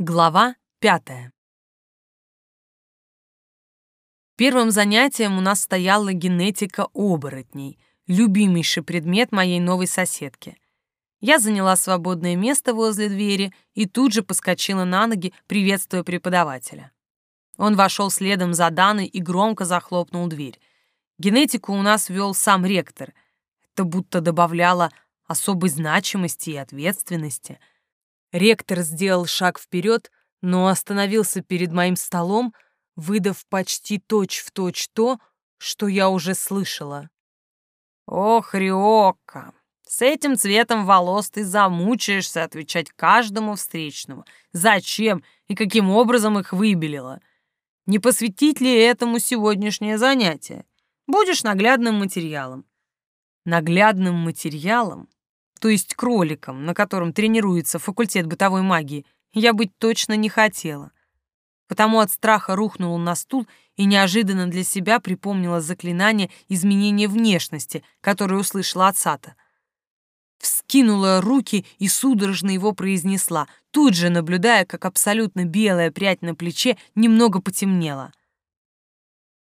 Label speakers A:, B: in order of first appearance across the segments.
A: Глава пятая. Первым занятием у нас стояла генетика оборотней, любимейший предмет моей новой соседки. Я заняла свободное место возле двери и тут же поскочила на ноги, приветствуя преподавателя. Он вошел следом за Даной и громко захлопнул дверь. Генетику у нас вел сам ректор. Это будто добавляло особой значимости и ответственности — Ректор сделал шаг вперед, но остановился перед моим столом, выдав почти точь-в-точь то, что я уже слышала. «Ох, Риока, с этим цветом волос ты замучаешься отвечать каждому встречному. Зачем и каким образом их выбелила? Не посвятить ли этому сегодняшнее занятие? Будешь наглядным материалом». Наглядным материалом то есть кроликом, на котором тренируется факультет бытовой магии, я быть точно не хотела. Потому от страха рухнула на стул и неожиданно для себя припомнила заклинание изменения внешности, которое услышала от Сата. Вскинула руки и судорожно его произнесла, тут же наблюдая, как абсолютно белая прядь на плече немного потемнела.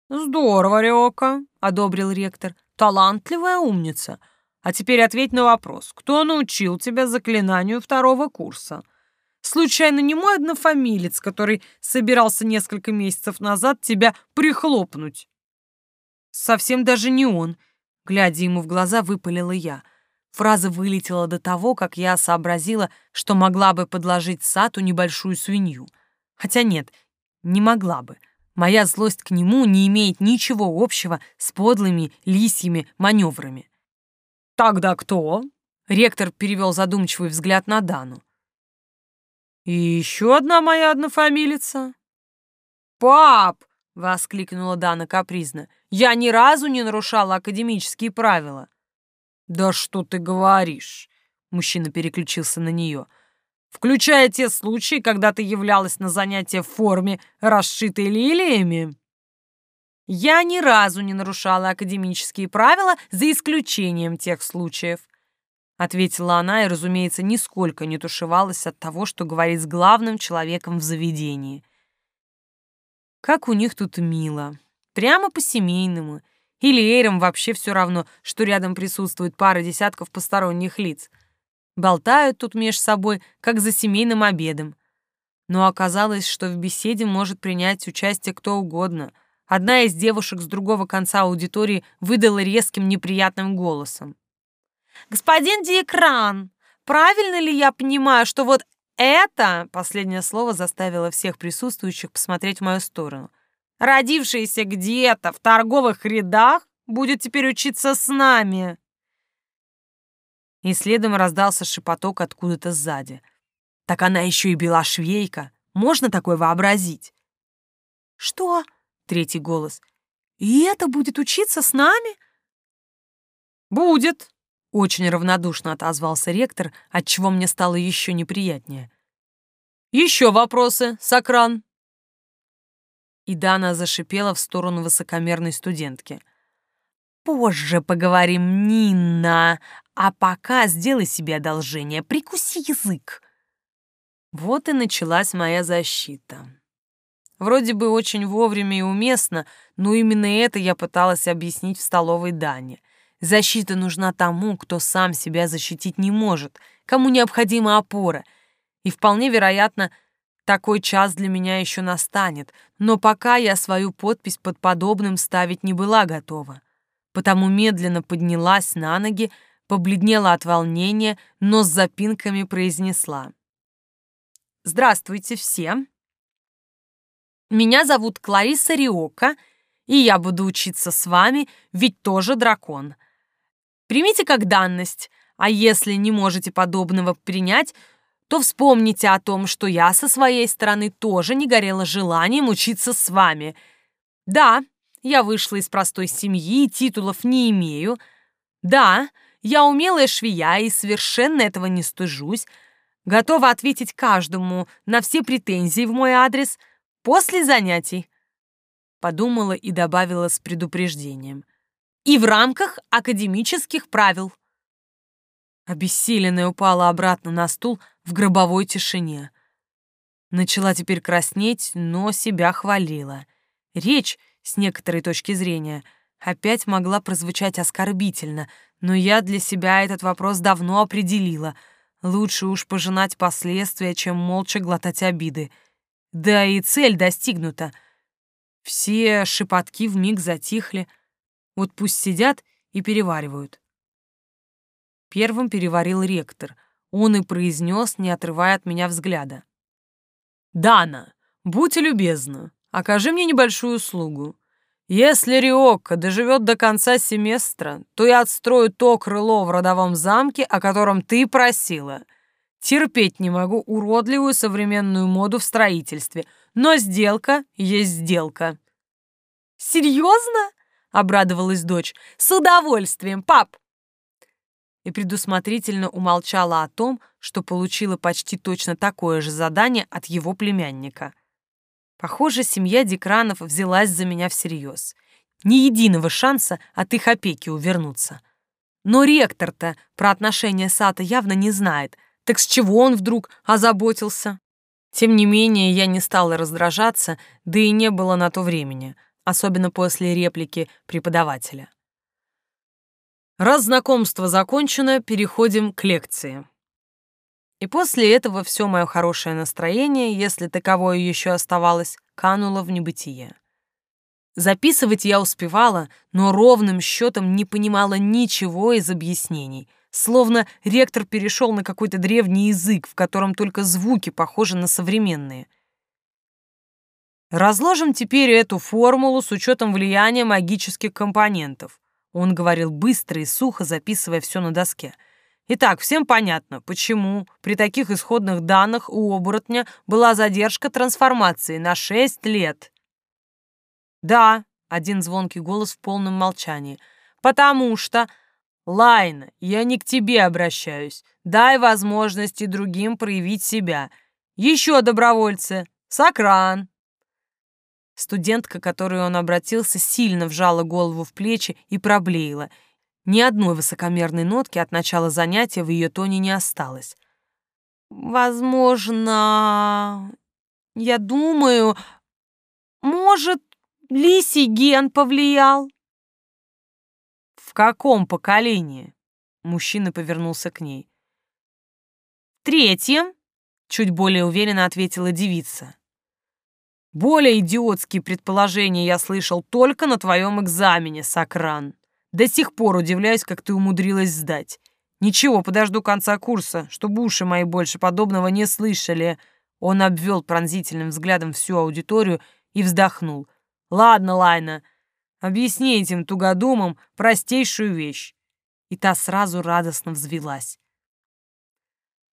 A: «Здорово, Рёка», — одобрил ректор. «Талантливая умница. А теперь ответь на вопрос. Кто научил тебя заклинанию второго курса? Случайно не мой однофамилец, который собирался несколько месяцев назад тебя прихлопнуть? Совсем даже не он. Глядя ему в глаза, выпалила я. Фраза вылетела до того, как я сообразила, что могла бы подложить Сату небольшую свинью. Хотя нет, не могла бы. Моя злость к нему не имеет ничего общего с подлыми лисьими маневрами. «Тогда кто?» Ректор перевел задумчивый взгляд на Дану. «И еще одна моя однофамилица». «Пап!» — воскликнула Дана капризно. «Я ни разу не нарушала академические правила». «Да что ты говоришь?» — мужчина переключился на нее. «Включая те случаи, когда ты являлась на занятия в форме, расшитой лилиями?» Я ни разу не нарушала академические правила, за исключением тех случаев. Ответила она и, разумеется, нисколько не тушевалась от того, что говорит с главным человеком в заведении. Как у них тут мило. Прямо по-семейному. Или Эйрам вообще все равно, что рядом присутствует пара десятков посторонних лиц. Болтают тут меж собой, как за семейным обедом. Но оказалось, что в беседе может принять участие кто угодно — Одна из девушек с другого конца аудитории выдала резким неприятным голосом. «Господин Диэкран, правильно ли я понимаю, что вот это, последнее слово заставило всех присутствующих посмотреть в мою сторону, родившийся где-то в торговых рядах, будет теперь учиться с нами?» И следом раздался шепоток откуда-то сзади. «Так она еще и белошвейка. Можно такое вообразить?» «Что?» Третий голос. «И это будет учиться с нами?» «Будет», — очень равнодушно отозвался ректор, отчего мне стало еще неприятнее. «Еще вопросы, Сокран?» И Дана зашипела в сторону высокомерной студентки. «Позже поговорим, Нина, а пока сделай себе одолжение, прикуси язык». Вот и началась моя защита. Вроде бы очень вовремя и уместно, но именно это я пыталась объяснить в столовой Дане. Защита нужна тому, кто сам себя защитить не может, кому необходима опора. И вполне вероятно, такой час для меня еще настанет, но пока я свою подпись под подобным ставить не была готова. Потому медленно поднялась на ноги, побледнела от волнения, но с запинками произнесла. «Здравствуйте всем!» Меня зовут Клариса Риока, и я буду учиться с вами, ведь тоже дракон. Примите как данность, а если не можете подобного принять, то вспомните о том, что я со своей стороны тоже не горела желанием учиться с вами. Да, я вышла из простой семьи, титулов не имею. Да, я умелая швея и совершенно этого не стыжусь. Готова ответить каждому на все претензии в мой адрес — После занятий. Подумала и добавила с предупреждением. И в рамках академических правил. Обессиленная упала обратно на стул в гробовой тишине. Начала теперь краснеть, но себя хвалила. Речь, с некоторой точки зрения, опять могла прозвучать оскорбительно, но я для себя этот вопрос давно определила. Лучше уж пожинать последствия, чем молча глотать обиды. Да и цель достигнута. Все шепотки вмиг затихли. Вот пусть сидят и переваривают. Первым переварил ректор. Он и произнес, не отрывая от меня взгляда. «Дана, будь любезна, окажи мне небольшую услугу. Если Риокко доживет до конца семестра, то я отстрою то крыло в родовом замке, о котором ты просила. Терпеть не могу уродливую современную моду в строительстве, но сделка есть сделка».
B: «Серьезно?» — обрадовалась дочь. «С удовольствием, пап!»
A: и предусмотрительно умолчала о том, что получила почти точно такое же задание от его племянника. Похоже, семья Декранов взялась за меня всерьез. Ни единого шанса от их опеки увернуться. Но ректор-то про отношения Сата явно не знает, так с чего он вдруг озаботился? Тем не менее, я не стала раздражаться, да и не было на то времени, особенно после реплики преподавателя. Раз знакомство закончено, переходим к лекции. И после этого все мое хорошее настроение, если таковое еще оставалось, кануло в небытие. Записывать я успевала, но ровным счетом не понимала ничего из объяснений, словно ректор перешел на какой-то древний язык, в котором только звуки похожи на современные. Разложим теперь эту формулу с учетом влияния магических компонентов. Он говорил быстро и сухо, записывая все на доске. Итак, всем понятно, почему при таких исходных данных у оборотня была задержка трансформации на 6 лет. Да, один звонкий голос в полном молчании. Потому что... Лайна, я не к тебе обращаюсь. Дай возможности другим проявить себя. Еще добровольцы. Сокран. Студентка, к которой он обратился, сильно вжала голову в плечи и проблеяла. Ни одной высокомерной нотки от начала занятия в ее тоне не осталось. «Возможно, я думаю, может, лисий ген повлиял?» «В каком поколении?» Мужчина повернулся к ней. «Третьем», — чуть более уверенно ответила девица. Более идиотские предположения я слышал только на твоем экзамене, Сакран. До сих пор удивляюсь, как ты умудрилась сдать. Ничего, подожду конца курса, чтобы уши мои больше подобного не слышали. Он обвел пронзительным взглядом всю аудиторию и вздохнул. Ладно, Лайна, объясни этим тугодумам простейшую вещь. И та сразу радостно взвелась.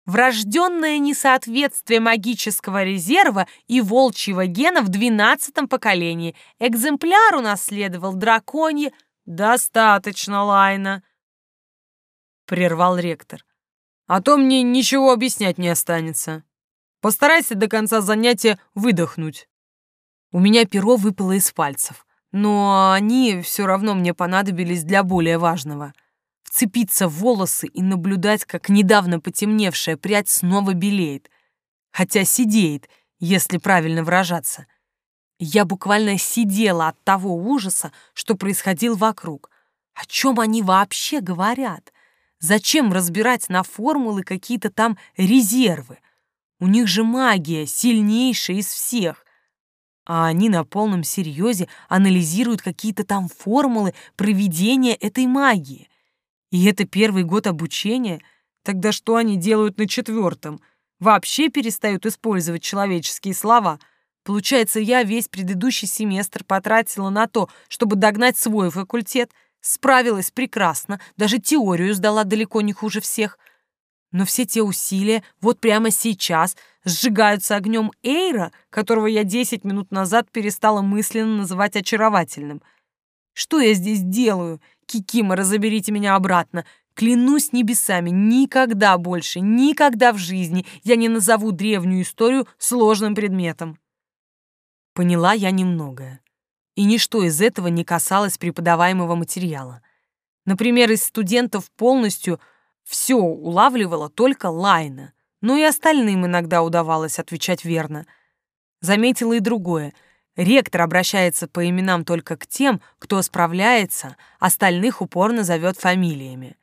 B: Врожденное несоответствие магического резерва и волчьего гена в двенадцатом поколении. Экземпляр унаследовал драконье.
A: «Достаточно, Лайна», — прервал ректор. «А то мне ничего объяснять не останется. Постарайся до конца занятия выдохнуть». У меня перо выпало из пальцев, но они все равно мне понадобились для более важного — вцепиться в волосы и наблюдать, как недавно потемневшая прядь снова белеет, хотя сидеет, если правильно выражаться. Я буквально сидела от того ужаса, что происходил вокруг. О чем они вообще говорят? Зачем разбирать на формулы какие-то там резервы? У них же магия сильнейшая из всех. А они на полном серьезе анализируют какие-то там формулы проведения этой магии. И это первый год обучения? Тогда что они делают на четвертом? Вообще перестают использовать человеческие слова. Получается, я весь предыдущий семестр потратила на то, чтобы догнать свой факультет, справилась прекрасно, даже теорию сдала далеко не хуже всех. Но все те усилия вот прямо сейчас сжигаются огнем Эйра, которого я десять минут назад перестала мысленно называть очаровательным. Что я здесь делаю? Кикимора, заберите меня обратно. Клянусь небесами, никогда больше, никогда в жизни я не назову древнюю историю сложным предметом. Поняла я немногое. И ничто из этого не касалось преподаваемого материала. Например, из студентов полностью все улавливала только Лайна.
B: но и остальным иногда удавалось отвечать верно. Заметила и другое. Ректор обращается по именам только к тем, кто справляется, остальных упорно зовет фамилиями.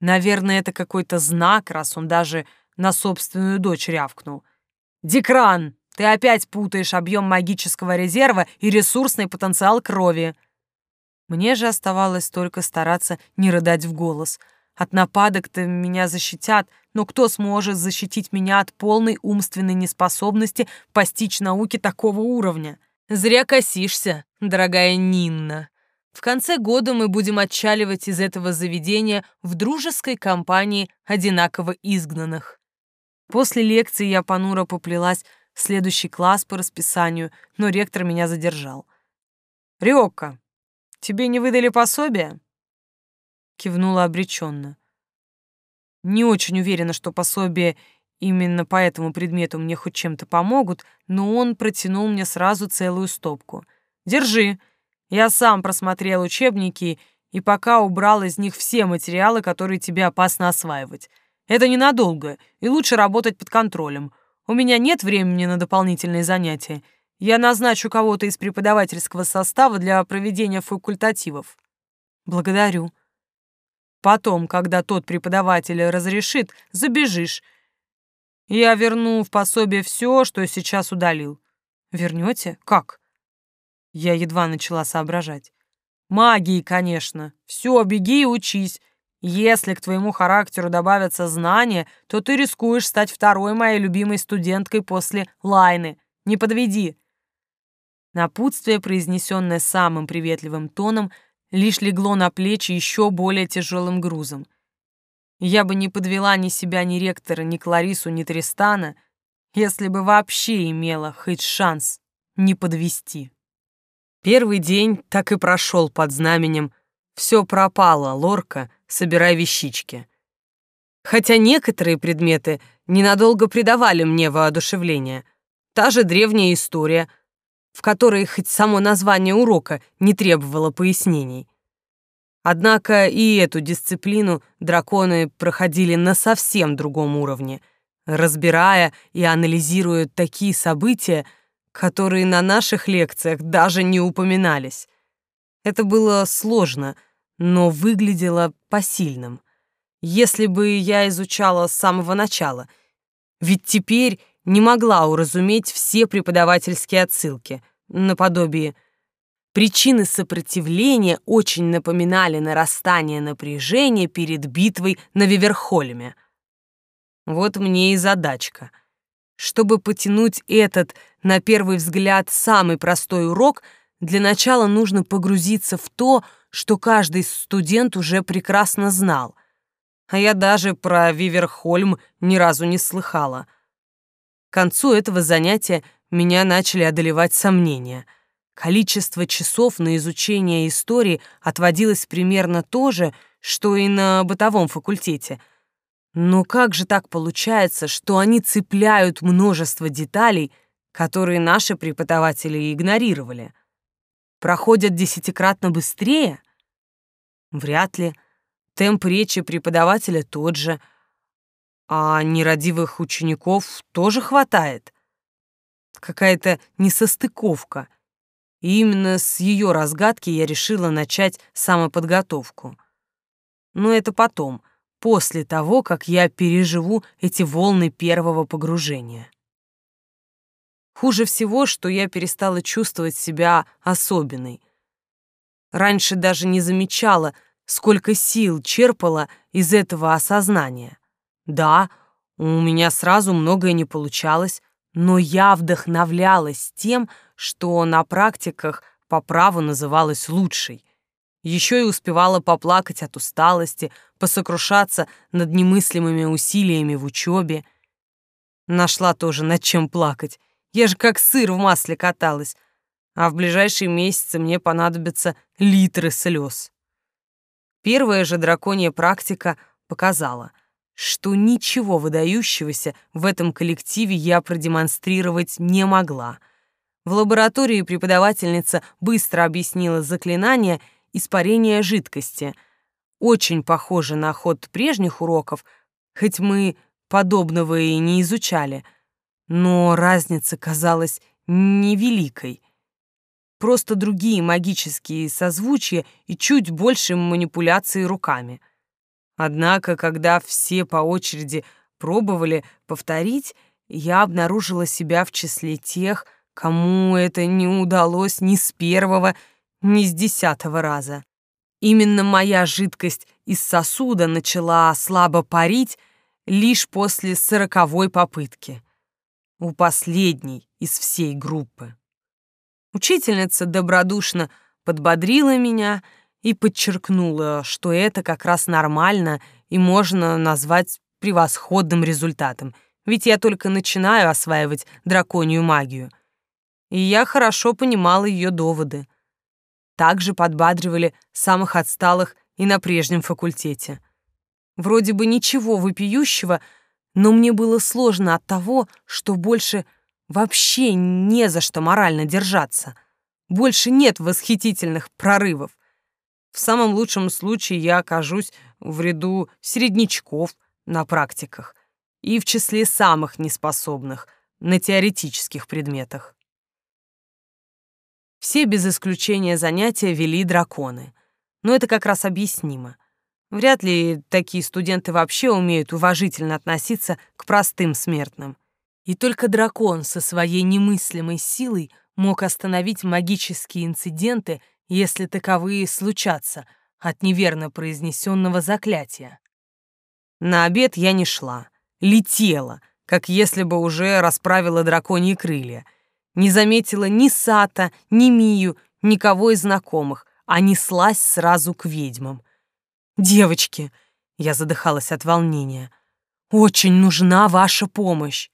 B: Наверное, это какой-то знак, раз он даже на собственную дочь рявкнул. «Дикран, ты опять путаешь объем магического резерва и ресурсный потенциал крови». Мне же оставалось только стараться не рыдать в голос. От нападок-то меня защитят, но кто сможет защитить меня от полной умственной неспособности постичь науки такого уровня? Зря косишься, дорогая Нинна. В конце года мы будем отчаливать из этого заведения в дружеской компании одинаково изгнанных. После лекции я понуро поплелась в следующий класс по расписанию, но ректор меня задержал. «Риокко, тебе не выдали пособие?» Кивнула обреченно. Не очень уверена, что пособие именно по этому предмету мне хоть чем-то помогут, но он протянул мне сразу целую стопку. «Держи, я сам просмотрел учебники и пока убрал из них все материалы, которые тебе опасно осваивать. Это ненадолго, и лучше работать под контролем. У меня нет времени на дополнительные занятия. Я назначу кого-то из преподавательского состава для проведения факультативов. Благодарю. Потом, когда тот преподаватель разрешит, забежишь. Я верну в пособие все, что сейчас удалил. Вернете? Как? Я едва начала соображать. Магии, конечно. Все, беги и учись. Если к твоему характеру добавятся знания, то ты рискуешь стать второй моей любимой студенткой после Лайны. Не подведи. Напутствие, произнесенное самым приветливым тоном, лишь легло на плечи еще более тяжелым грузом. Я бы не подвела ни себя, ни ректора, ни Кларису, ни Тристана, если бы вообще имела хоть шанс не подвести. Первый день так и прошел под знаменем «Все пропало, Лорка, собирай вещички». Хотя некоторые предметы ненадолго придавали мне воодушевление. Та же древняя история, в которой хоть само название урока не требовало пояснений. Однако и эту дисциплину драконы проходили на совсем другом уровне, разбирая и анализируя такие события, которые на наших лекциях даже не упоминались. Это было сложно, но выглядело посильным. Если бы я изучала с самого начала, ведь теперь не могла уразуметь все преподавательские отсылки, наподобие Причины сопротивления очень напоминали нарастание напряжения перед битвой на Виверхольме. Вот мне и задачка — чтобы потянуть этот, на первый взгляд, самый простой урок, для начала нужно погрузиться в то, что каждый студент уже прекрасно знал. А я даже про Виверхольм ни разу не слыхала. К концу этого занятия меня начали одолевать сомнения. Количество часов на изучение истории отводилось примерно то же, что и на бытовом факультете — но как же так получается, что они цепляют множество деталей, которые наши преподаватели игнорировали? Проходят десятикратно быстрее? Вряд ли. Темп речи преподавателя тот же, а нерадивых учеников тоже хватает. Какая-то несостыковка. И именно с ее разгадки я решила начать самоподготовку. Но это потом — после того, как я переживу эти волны первого погружения. Хуже всего, что я перестала чувствовать себя особенной. Раньше даже не замечала, сколько сил черпала из этого осознания. Да, у меня сразу многое не получалось, но я вдохновлялась тем, что на практиках по праву называлось лучшей. Еще и успевала поплакать от усталости, посокрушаться над немыслимыми усилиями в учебе. Нашла тоже над чем плакать. Я же как сыр в масле каталась, а в ближайшие месяцы мне понадобятся литры слез. Первая же драконья практика показала, что ничего выдающегося в этом коллективе я продемонстрировать не могла. В лаборатории преподавательница быстро объяснила заклинание — испарения жидкости. Очень похоже на ход прежних уроков, хоть мы подобного и не изучали, но разница казалась невеликой. Просто другие магические созвучия и чуть больше манипуляции руками. Однако, когда все по очереди пробовали повторить, я обнаружила себя в числе тех, кому это не удалось ни с первого, ни с десятого раза. Именно моя жидкость из сосуда начала слабо парить лишь после сороковой попытки. У последней из всей группы. Учительница добродушно подбодрила меня и подчеркнула, что это как раз нормально и можно назвать превосходным результатом, ведь я только начинаю осваивать драконью магию. И я хорошо понимала ее доводы. Также подбадривали самых отсталых и на прежнем факультете. Вроде бы ничего вопиющего, но мне было сложно от того, что больше вообще не за что морально держаться. Больше нет восхитительных прорывов. В самом лучшем случае я окажусь в ряду середнячков на практиках и в числе самых неспособных на теоретических предметах. Все без исключения занятия вели драконы. Но это как раз объяснимо. Вряд ли такие студенты вообще умеют уважительно относиться к простым смертным. И только дракон со своей немыслимой силой мог остановить магические инциденты, если таковые случатся, от неверно произнесенного заклятия. На обед я не шла, летела, как если бы уже расправила драконьи крылья — не заметила ни Сата, ни Мию, никого из знакомых, а неслась сразу к ведьмам. «Девочки!» — я задыхалась от волнения. «Очень нужна ваша помощь!»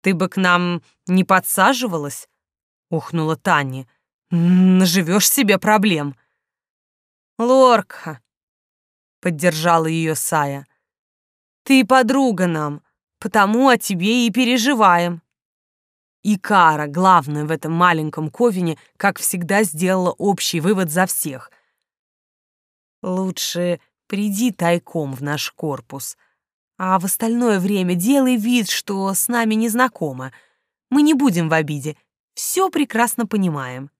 B: «Ты бы к нам не подсаживалась?» — ухнула Таня. «Наживешь себе проблем». «Лорка!» — поддержала ее Сая. «Ты подруга нам, потому о тебе и переживаем». И Кара, главная в этом маленьком ковине, как всегда сделала общий вывод за всех. «Лучше приди тайком в наш корпус, а в остальное время делай вид, что с нами не знакома. Мы не будем в обиде, все прекрасно понимаем».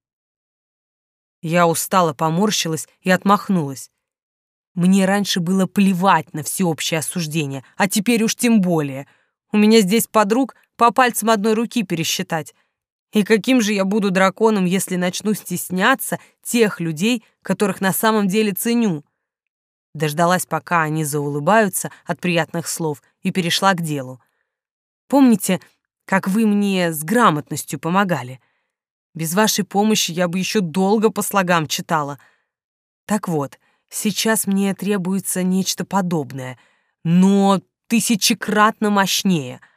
B: Я устало поморщилась и отмахнулась. Мне раньше было плевать на всеобщее осуждение, а теперь уж тем более. У меня здесь подруг — по пальцам одной руки пересчитать. И каким же я буду драконом, если начну стесняться тех людей, которых на самом деле ценю? Дождалась, пока они заулыбаются от приятных слов, и перешла к делу. Помните, как вы мне с грамотностью помогали? Без вашей помощи я бы еще долго по слогам читала. Так вот, сейчас мне требуется нечто подобное, но тысячекратно мощнее —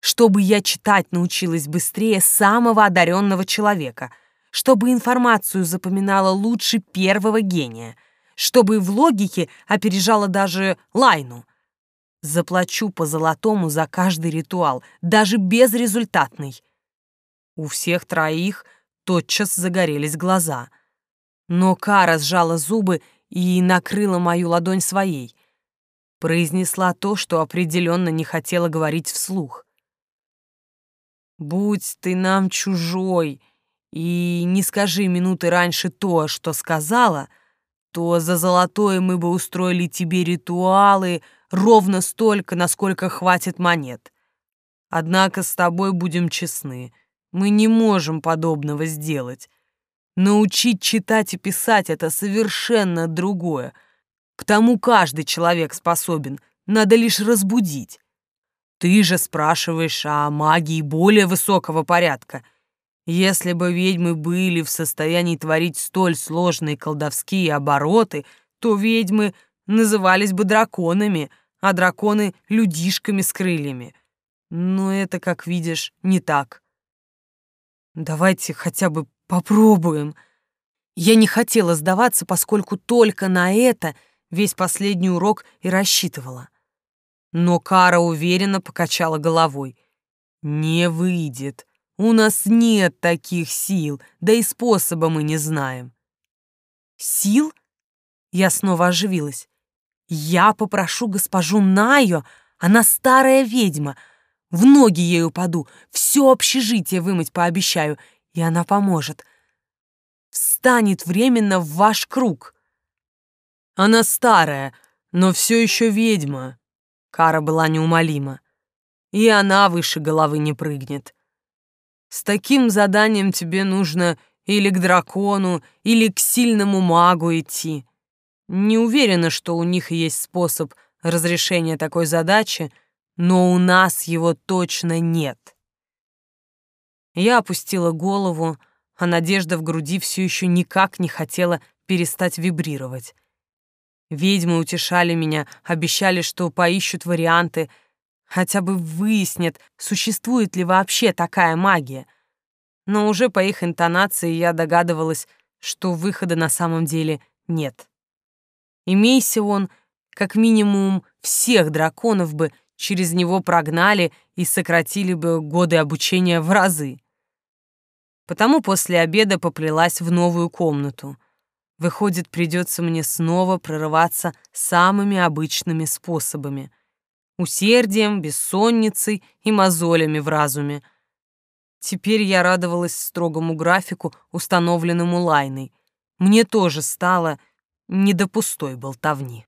B: чтобы я читать научилась быстрее самого одаренного человека, чтобы информацию запоминала лучше первого гения, чтобы в логике опережала даже Лайну. Заплачу по золотому за каждый ритуал, даже безрезультатный. У всех троих тотчас загорелись глаза. Но Кара сжала зубы и накрыла мою ладонь своей. Произнесла то, что определенно не хотела говорить вслух. Будь ты нам чужой и не скажи минуты раньше то, что сказала, то за золотое мы бы устроили тебе ритуалы ровно столько, насколько хватит монет. Однако с тобой будем честны, мы не можем подобного сделать. Научить читать и писать — это совершенно другое. К тому каждый человек способен, надо лишь разбудить. Ты же спрашиваешь о магии более высокого порядка. Если бы ведьмы были в состоянии творить столь сложные колдовские обороты, то ведьмы назывались бы драконами, а драконы — людишками с крыльями. Но это, как видишь, не так. Давайте хотя бы попробуем. Я не хотела сдаваться, поскольку только на это весь последний урок и рассчитывала. Но Кара уверенно покачала головой. «Не выйдет. У нас нет таких сил, да и способа мы не знаем». «Сил?» Я снова оживилась. «Я попрошу госпожу Найо, Она старая ведьма. В ноги ей упаду, все общежитие вымыть пообещаю, и она поможет. Встанет временно в ваш круг.
A: Она старая, но все еще ведьма. Кара была неумолима. И она выше головы не прыгнет. С таким заданием тебе нужно или к дракону, или к сильному магу идти. Не уверена, что у них есть способ разрешения такой задачи, но у нас его точно нет. Я опустила голову, а надежда в груди все еще никак не хотела перестать вибрировать. Ведьмы утешали меня, обещали, что поищут варианты, хотя бы выяснят, существует ли вообще такая магия. Но уже по их интонации я догадывалась, что выхода на самом деле нет. Имейся он, как минимум, всех драконов бы через него прогнали и сократили бы годы обучения в разы. Потому после обеда поплелась в новую комнату. Выходит, придется мне снова прорываться самыми обычными способами. Усердием, бессонницей и мозолями в разуме. Теперь я радовалась строгому графику, установленному Лайной. Мне тоже стало не до пустой болтовни.